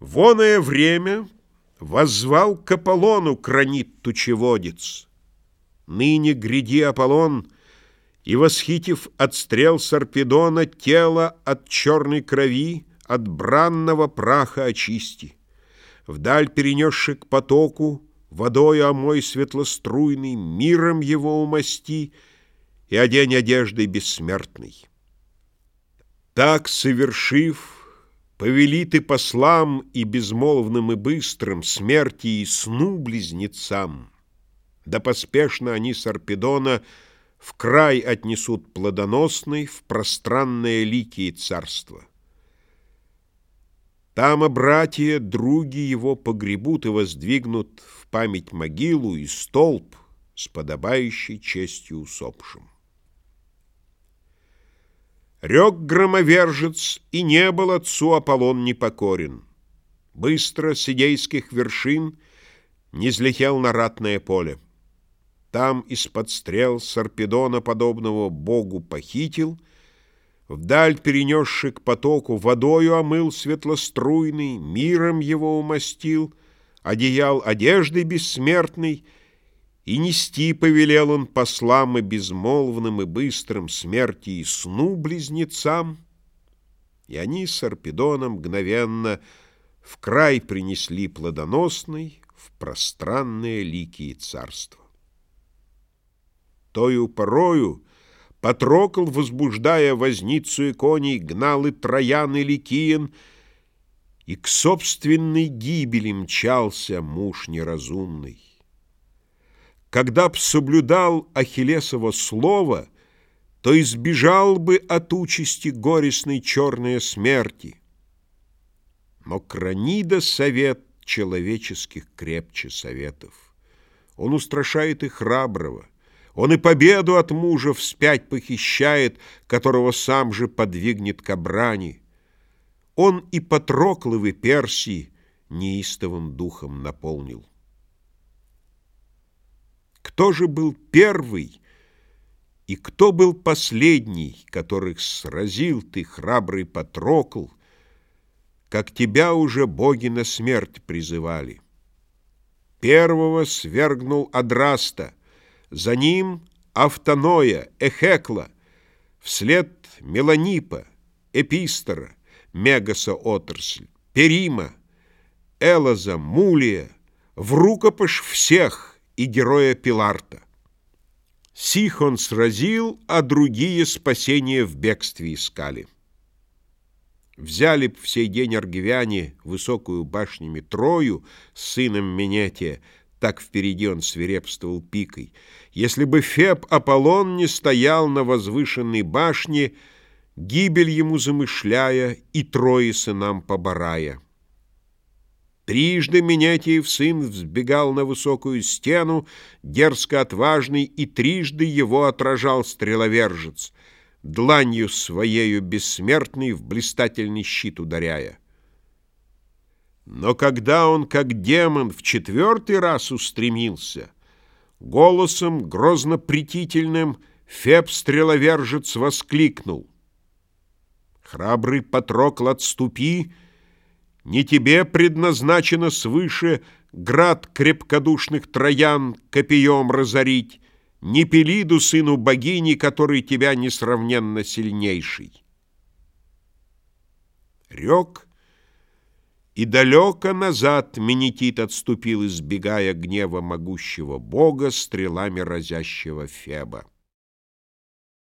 Воное время воззвал к Аполлону кранит тучеводец. Ныне гряди, Аполлон, и, восхитив отстрел Сарпедона, тело от черной крови, от бранного праха очисти. Вдаль перенесши к потоку, водою омой светлоструйный, миром его умасти и одень одеждой бессмертной. Так, совершив, Повели ты послам и безмолвным и быстрым Смерти и сну близнецам. Да поспешно они Сарпедона В край отнесут плодоносный В пространное ликие царство. Там, а братья, други его погребут И воздвигнут в память могилу и столб С подобающей честью усопшим. Рек громовержец, и не был отцу Аполлон непокорен. Быстро с идейских вершин не взлетел на ратное поле. Там из-под стрел Сарпедона, подобного богу, похитил, Вдаль перенесший к потоку, водою омыл светлоструйный, Миром его умастил, одеял одежды бессмертной — и нести повелел он послам и безмолвным, и быстрым смерти и сну близнецам. И они с Арпедоном мгновенно в край принесли плодоносный, в пространное ликие царство. Тою порою Патрокл, возбуждая возницу и коней, гнал и Троян, и Ликиен, и к собственной гибели мчался муж неразумный. Когда б соблюдал Ахиллесово слово, то избежал бы от участи горестной черной смерти. Но Кранида совет человеческих крепче советов. Он устрашает и храброго. Он и победу от мужа вспять похищает, которого сам же подвигнет к обрани. Он и Патрокловы Персии неистовым духом наполнил. Кто же был первый и кто был последний, которых сразил ты, храбрый Патрокл, как тебя уже боги на смерть призывали? Первого свергнул Адраста, за ним Автоноя, Эхекла, вслед Меланипа, Эпистора, Мегаса отрасль, Перима, Элоза, Мулия, в рукопаш всех — и героя Пиларта. Сих он сразил, а другие спасения в бегстве искали. Взяли б в сей день аргивяне высокую башнями Трою с сыном Менетия, так впереди он свирепствовал пикой. Если бы Феб Аполлон не стоял на возвышенной башне, гибель ему замышляя и Трои сынам поборая. Трижды Менятиев сын взбегал на высокую стену, дерзко отважный, и трижды его отражал стреловержец, дланью своею бессмертный в блистательный щит ударяя. Но когда он, как демон, в четвертый раз устремился, голосом грозно-претительным Феб-стреловержец воскликнул. «Храбрый Патрокл, отступи!» Не тебе предназначено свыше Град крепкодушных троян копьем разорить, Не Пелиду, сыну богини, который тебя несравненно сильнейший. Рек, и далеко назад Менетит отступил, избегая гнева могущего бога, стрелами разящего Феба.